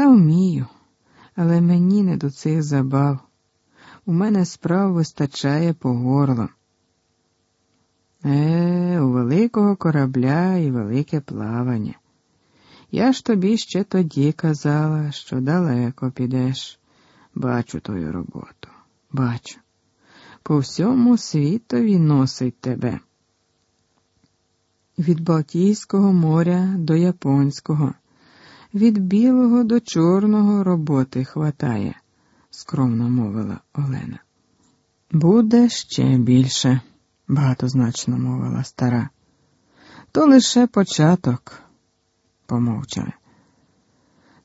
Та вмію, але мені не до цих забав. У мене справ вистачає по горло. Е, у великого корабля і велике плавання. Я ж тобі ще тоді казала, що далеко підеш. Бачу твою роботу, бачу. По всьому світові носить тебе. Від Балтійського моря до Японського, від білого до чорного роботи хватає, скромно мовила Олена. Буде ще більше, багатозначно мовила стара. То лише початок, помовчали.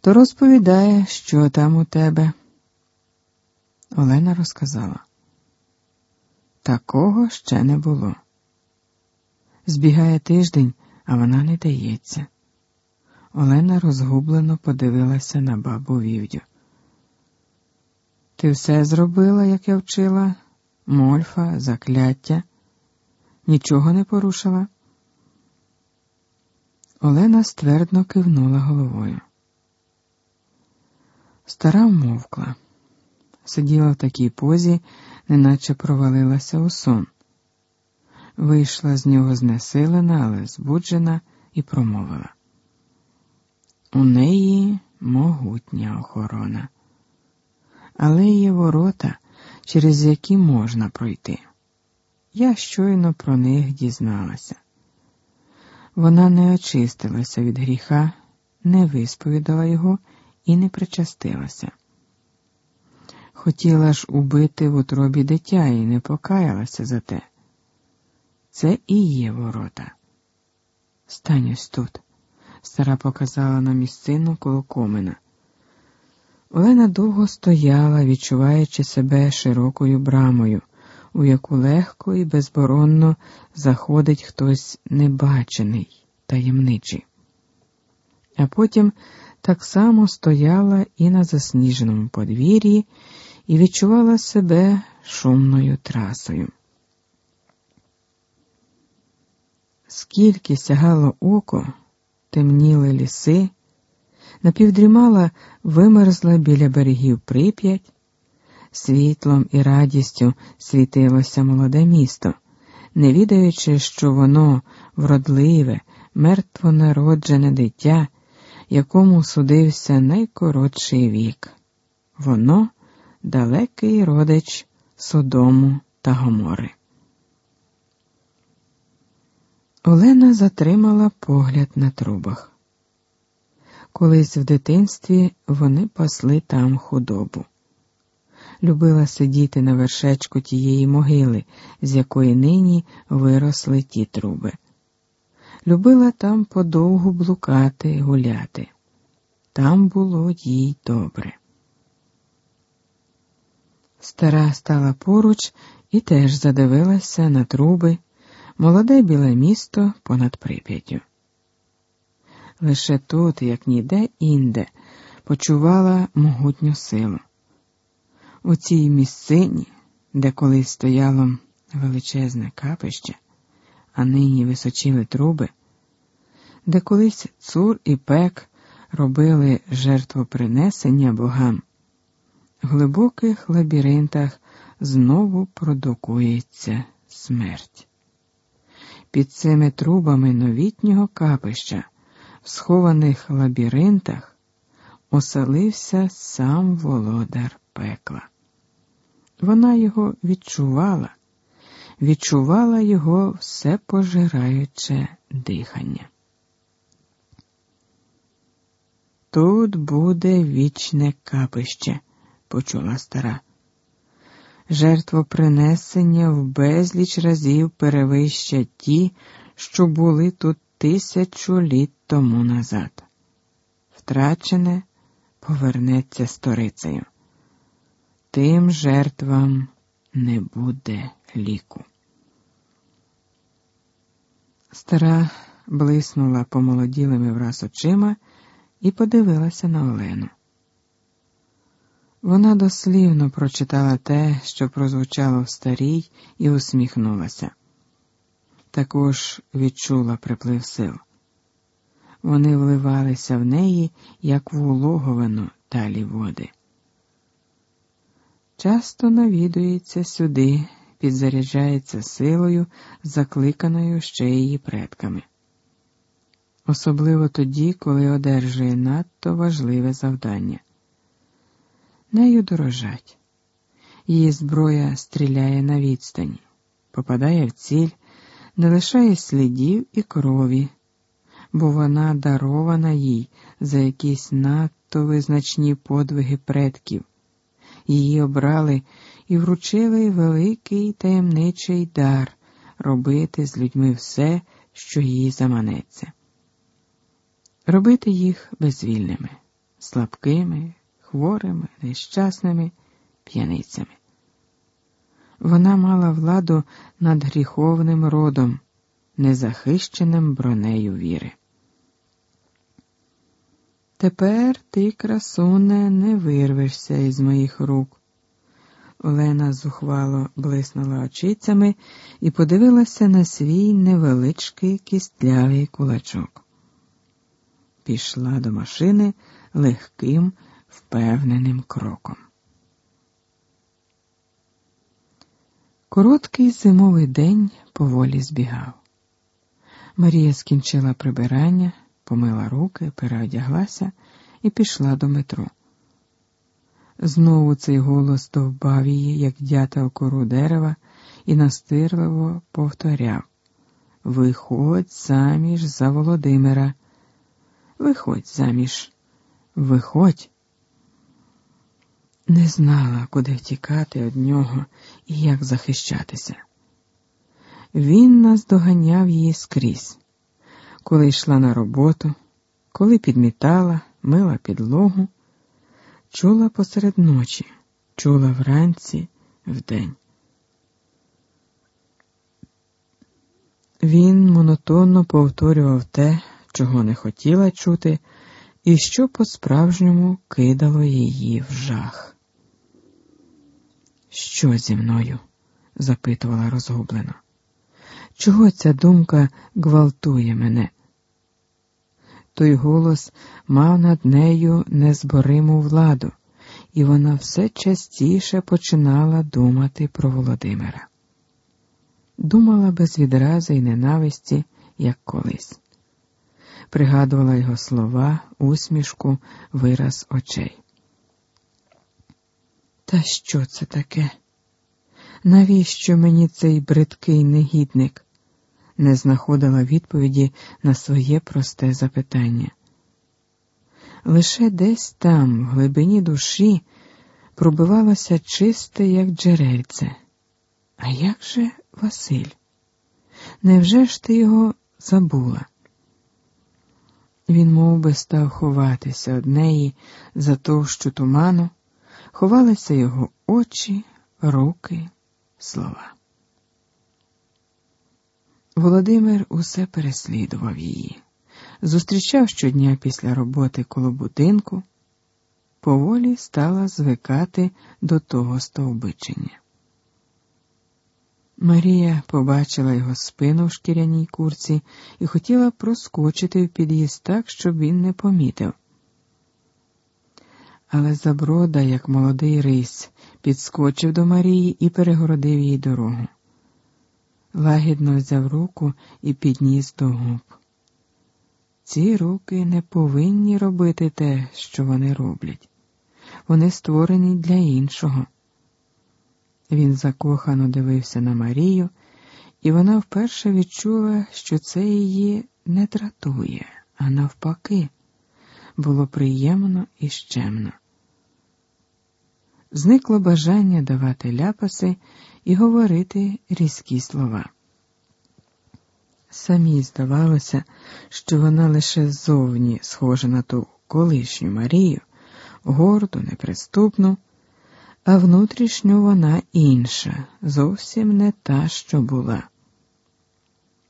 То розповідає, що там у тебе. Олена розказала. Такого ще не було. Збігає тиждень, а вона не дається. Олена розгублено подивилася на бабу Вівдю. Ти все зробила, як я вчила, мольфа, закляття, нічого не порушила. Олена ствердно кивнула головою. Стара вмовкла, сиділа в такій позі, неначе провалилася у сон. Вийшла з нього знесилена, але збуджена, і промовила. У неї могутня охорона, але є ворота, через які можна пройти. Я щойно про них дізналася. Вона не очистилася від гріха, не висповідала його і не причастилася. Хотіла ж убити в утробі дитя і не покаялася за те. Це і є ворота. Стань ось тут, стара показала на місцину коло комина. Олена довго стояла, відчуваючи себе широкою брамою, у яку легко і безборонно заходить хтось небачений, таємничий. А потім так само стояла і на засніженому подвір'ї і відчувала себе шумною трасою. Скільки сягало око, темніли ліси, напівдрімала вимерзла біля берегів прип'ять, світлом і радістю світилося молоде місто, не відаючи, що воно вродливе, мертво народжене дитя, якому судився найкоротший вік. Воно далекий родич Содому та Гомори. Олена затримала погляд на трубах. Колись в дитинстві вони пасли там худобу. Любила сидіти на вершечку тієї могили, з якої нині виросли ті труби. Любила там подовгу блукати, гуляти. Там було їй добре. Стара стала поруч і теж задивилася на труби, молоде біле місто понад прип'яттю. Лише тут, як ніде інде, почувала могутню силу. У цій місцині, де колись стояло величезне капище, а нині височили труби, де колись цур і пек робили жертвопринесення богам, в глибоких лабіринтах знову продукується смерть. Під цими трубами новітнього капища, в схованих лабіринтах, оселився сам володар пекла. Вона його відчувала, відчувала його все пожираюче дихання. Тут буде вічне капище, почула стара. Жертвопринесення в безліч разів перевищать ті, що були тут тисячу літ тому назад. Втрачене повернеться сторицею. Тим жертвам не буде ліку. Стара блиснула помолоділими враз очима і подивилася на Олену. Вона дослівно прочитала те, що прозвучало в старій, і усміхнулася. Також відчула приплив сил. вони вливалися в неї, як в улоговину талі води. Часто навідується сюди, підзаряджається силою, закликаною ще її предками. Особливо тоді, коли одержує надто важливе завдання. Нею дорожать. Її зброя стріляє на відстані, попадає в ціль, не лишає слідів і крові, бо вона дарована їй за якісь надто визначні подвиги предків. Її обрали і вручили великий таємничий дар робити з людьми все, що їй заманеться, робити їх безвільними, слабкими, хворими, нещасними, п'яницями. Вона мала владу над гріховним родом, незахищеним бронею віри. Тепер ти, красуне, не вирвешся із моїх рук. Олена зухвало блиснула очицями і подивилася на свій невеличкий кістлявий кулачок. Пішла до машини легким, впевненим кроком. Короткий зимовий день поволі збігав. Марія скінчила прибирання, помила руки, переодяглася і пішла до метро. Знову цей голос довбав її, як дята кору дерева, і настирливо повторяв Виходь заміж за Володимира. Виходь заміж, виходь. Не знала, куди втікати від нього і як захищатися. Він наздоганяв її скрізь, коли йшла на роботу, коли підмітала, мила підлогу, чула посеред ночі, чула вранці вдень. Він монотонно повторював те, чого не хотіла чути, і що по-справжньому кидало її в жах. Що зі мною? запитувала розгублено. Чого ця думка гвалтує мене? Той голос мав над нею незбориму владу, і вона все частіше починала думати про Володимира. Думала без відрази й ненависті, як колись. Пригадувала його слова, усмішку, вираз очей. Та що це таке? Навіщо мені цей бридкий негідник? Не знаходила відповіді на своє просте запитання. Лише десь там, в глибині душі, пробивалося чисте, як джерельце. А як же Василь? Невже ж ти його забула? Він мов би, став ховатися од неї за товщу туману ховалися його очі, руки, слова. Володимир усе переслідував її, зустрічав щодня після роботи коло будинку, поволі стала звикати до того стовбичення. Марія побачила його спину в шкіряній курці і хотіла проскочити в під'їзд так, щоб він не помітив але Заброда, як молодий рись, підскочив до Марії і перегородив їй дорогу. Лагідно взяв руку і підніс до губ. Ці руки не повинні робити те, що вони роблять. Вони створені для іншого. Він закохано дивився на Марію, і вона вперше відчула, що це її не дратує, а навпаки, було приємно і щемно зникло бажання давати ляпаси і говорити різкі слова. Самі здавалося, що вона лише ззовні схожа на ту колишню Марію, горду, неприступну, а внутрішньо вона інша, зовсім не та, що була.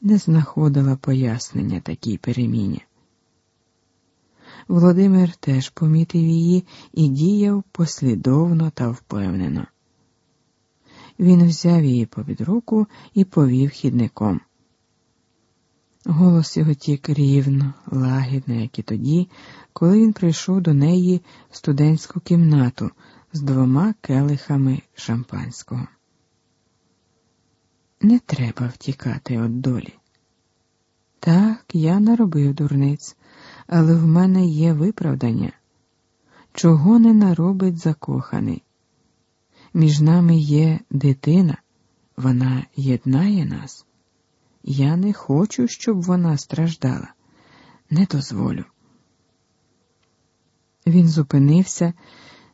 Не знаходила пояснення такій переміні. Володимир теж помітив її і діяв послідовно та впевнено. Він взяв її попід руку і повів хідником. Голос його тік рівно, лагідно, як і тоді, коли він прийшов до неї в студентську кімнату з двома келихами шампанського. Не треба втікати від долі. Так, я наробив дурниць, але в мене є виправдання. Чого не наробить закоханий? Між нами є дитина, вона єднає нас. Я не хочу, щоб вона страждала. Не дозволю. Він зупинився,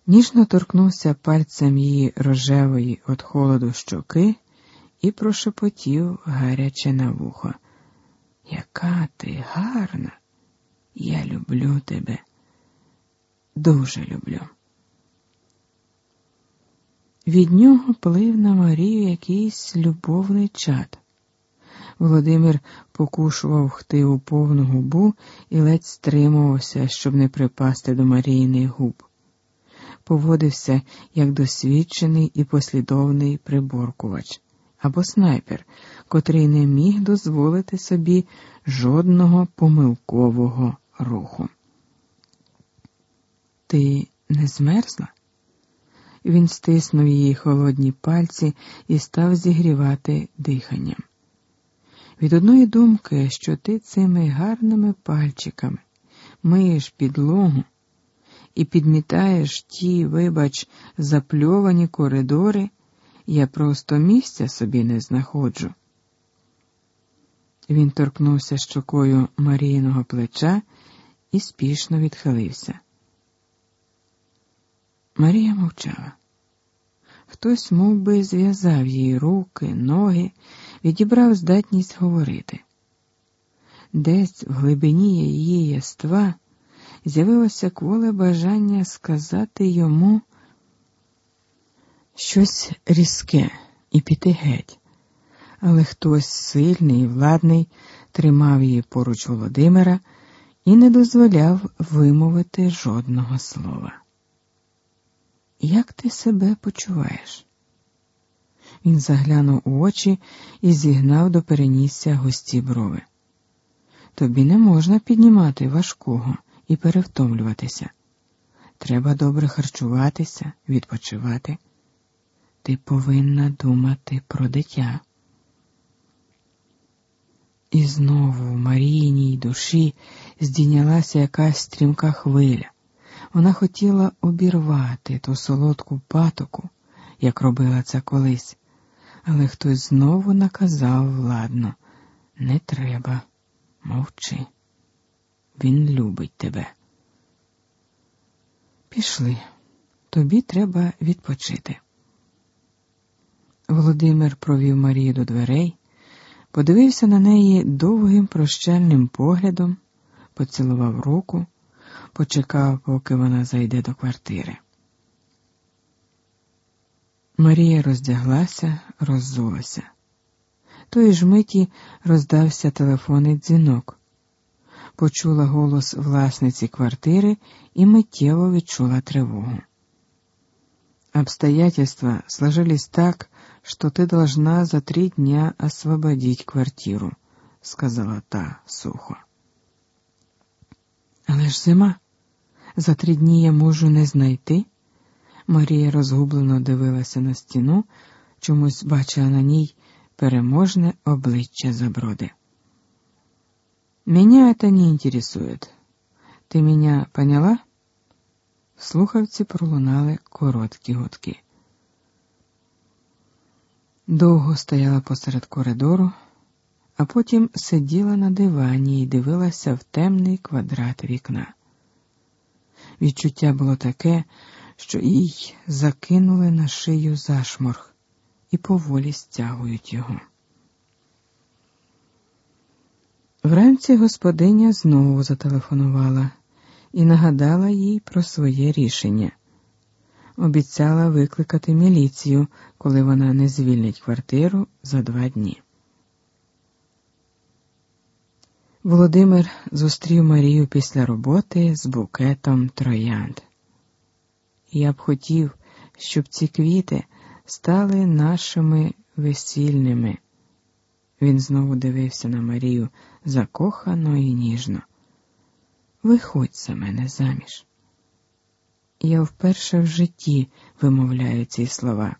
ніжно торкнувся пальцем її рожевої від холоду щоки і прошепотів гаряче на вухо. Яка ти гарна, я люблю тебе, дуже люблю. Від нього плив на Марію якийсь любовний чад. Володимир покушував хтиву повну губу і ледь стримувався, щоб не припасти до Марійних губ. Поводився як досвідчений і послідовний приборкувач або снайпер, котрий не міг дозволити собі жодного помилкового руху. Ти не змерзла? Він стиснув її холодні пальці і став зігрівати диханням. Від одної думки, що ти цими гарними пальчиками миєш підлогу і підмітаєш ті, вибач, запльовані коридори, я просто місця собі не знаходжу. Він торкнувся щокою Марійного плеча і спішно відхилився. Марія мовчала. Хтось мов би, зв'язав їй руки, ноги, відібрав здатність говорити. Десь в глибині її єства з'явилося кволе бажання сказати йому щось різке і піти геть, але хтось сильний і владний тримав її поруч Володимира і не дозволяв вимовити жодного слова. Як ти себе почуваєш? Він заглянув у очі і зігнав до перенісся густі брови. Тобі не можна піднімати важкого і перевтомлюватися. Треба добре харчуватися, відпочивати. Ти повинна думати про дитя. І знову в Марійній душі здійнялася якась стрімка хвиля. Вона хотіла обірвати ту солодку патоку, як робила це колись, але хтось знову наказав владно не треба, мовчи. Він любить тебе. Пішли, тобі треба відпочити. Володимир провів Марію до дверей, подивився на неї довгим прощальним поглядом, поцілував руку почекав, поки вона зайде до квартири. Марія роздяглася, роззулася. Тої ж миті роздався телефонний дзвінок. Почула голос власниці квартири і миттєво відчула тривогу. Обстоятельства сложились так, что ты должна за три дня освободить квартиру, сказала та сухо. Але ж зима. За три дні я можу не знайти. Марія розгублено дивилася на стіну, чомусь бачила на ній переможне обличчя заброди. Меня это не интересует. Ти меня поняла? Слухавці пролунали короткі гудки. Довго стояла посеред коридору, а потім сиділа на дивані і дивилася в темний квадрат вікна. Відчуття було таке, що їй закинули на шию зашморг і поволі стягують його. Вранці господиня знову зателефонувала і нагадала їй про своє рішення. Обіцяла викликати міліцію, коли вона не звільнить квартиру за два дні. Володимир зустрів Марію після роботи з букетом троянд. Я б хотів, щоб ці квіти стали нашими весільними. Він знову дивився на Марію закохано і ніжно. Виходь за мене заміж. Я вперше в житті вимовляю ці слова.